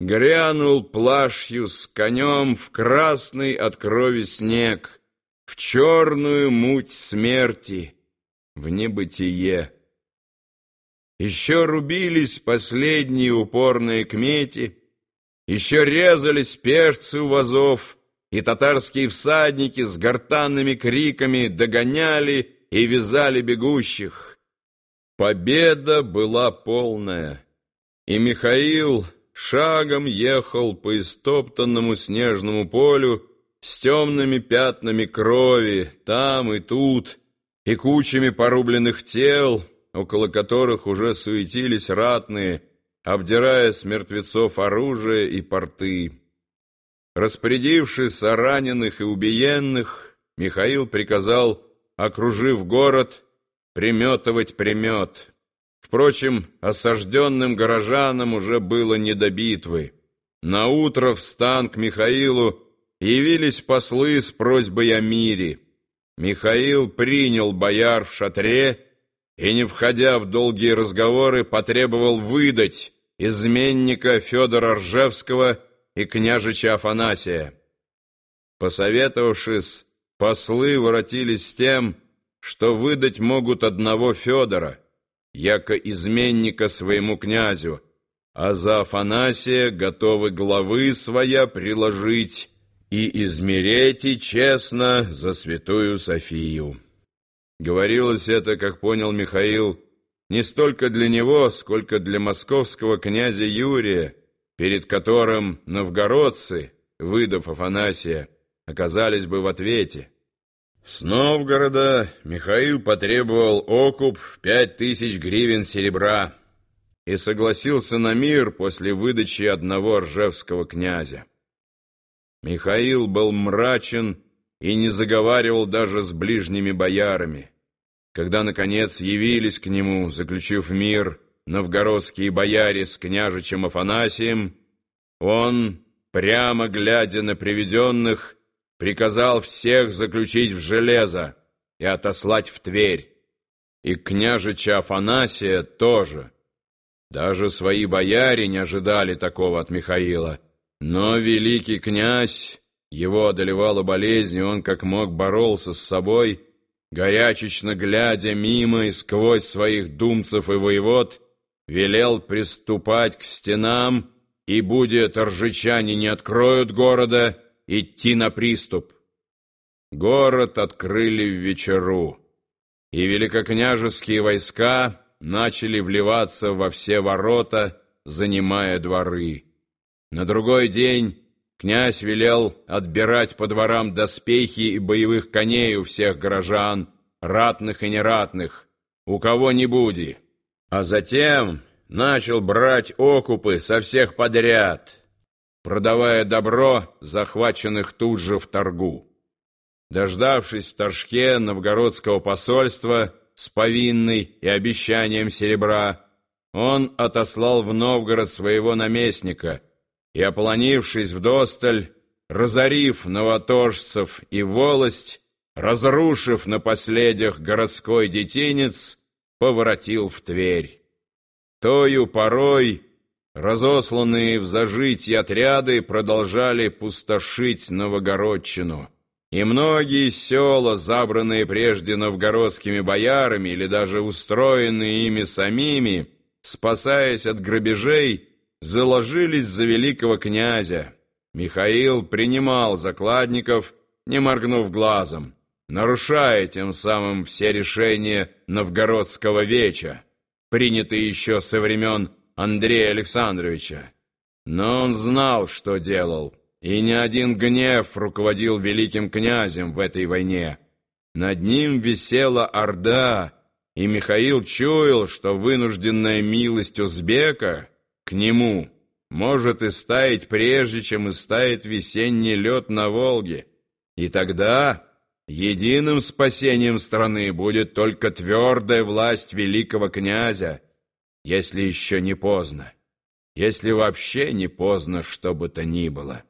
Грянул плашью с конем в красный от крови снег, В черную муть смерти, в небытие. Еще рубились последние упорные кмети, Еще резались пешцы у вазов, И татарские всадники с гортанными криками Догоняли и вязали бегущих. Победа была полная, и Михаил шагом ехал по истоптанному снежному полю с темными пятнами крови там и тут, и кучами порубленных тел, около которых уже суетились ратные, обдирая с мертвецов оружие и порты. Распорядившись о раненых и убиенных, Михаил приказал, окружив город, приметывать примет. Впрочем, осажденным горожанам уже было не до битвы. Наутро в стан к Михаилу явились послы с просьбой о мире. Михаил принял бояр в шатре и, не входя в долгие разговоры, потребовал выдать изменника Федора Ржевского и княжича Афанасия. Посоветовавшись, послы воротились с тем, что выдать могут одного Федора, яко изменника своему князю, а за Афанасия готовы главы своя приложить и измереть и честно за святую Софию. Говорилось это, как понял Михаил, не столько для него, сколько для московского князя Юрия, перед которым новгородцы, выдав Афанасия, оказались бы в ответе. С Новгорода Михаил потребовал окуп в пять тысяч гривен серебра и согласился на мир после выдачи одного ржевского князя. Михаил был мрачен и не заговаривал даже с ближними боярами. Когда, наконец, явились к нему, заключив мир, новгородские бояре с княжичем Афанасием, он, прямо глядя на приведенных, приказал всех заключить в железо и отослать в Тверь. И княжича Афанасия тоже. Даже свои бояре не ожидали такого от Михаила. Но великий князь, его одолевала болезнь, и он как мог боролся с собой, горячечно глядя мимо и сквозь своих думцев и воевод, велел приступать к стенам, и, будет торжичане не откроют города, идти на приступ. Город открыли в вечеру, и великокняжеские войска начали вливаться во все ворота, занимая дворы. На другой день князь велел отбирать по дворам доспехи и боевых коней у всех горожан, ратных и нератных, у кого не буди. А затем начал брать окупы со всех подряд — продавая добро, захваченных тут же в торгу. Дождавшись в Торжке новгородского посольства с повинной и обещанием серебра, он отослал в Новгород своего наместника и, ополонившись в досталь, разорив новоторжцев и волость, разрушив на последних городской детинец, поворотил в Тверь. Тою порой Разосланные в зажитие отряды продолжали пустошить Новогородчину, и многие села, забранные прежде новгородскими боярами или даже устроенные ими самими, спасаясь от грабежей, заложились за великого князя. Михаил принимал закладников, не моргнув глазом, нарушая тем самым все решения новгородского веча, принятые еще со времен Андрея Александровича. Но он знал, что делал, и ни один гнев руководил великим князем в этой войне. Над ним висела орда, и Михаил чуял, что вынужденная милость узбека к нему может истаять прежде, чем истает весенний лед на Волге. И тогда единым спасением страны будет только твердая власть великого князя, если еще не поздно, если вообще не поздно, что бы то ни было.